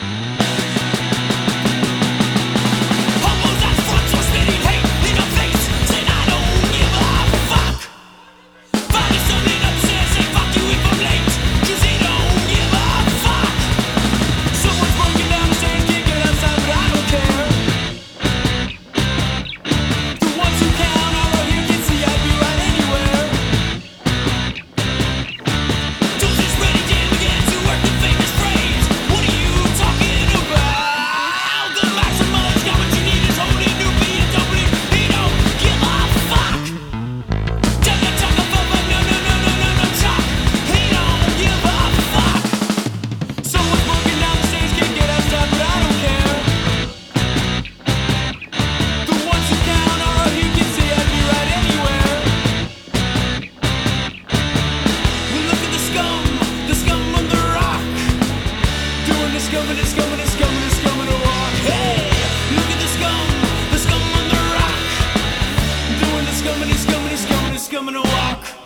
scum the scum on the to Doing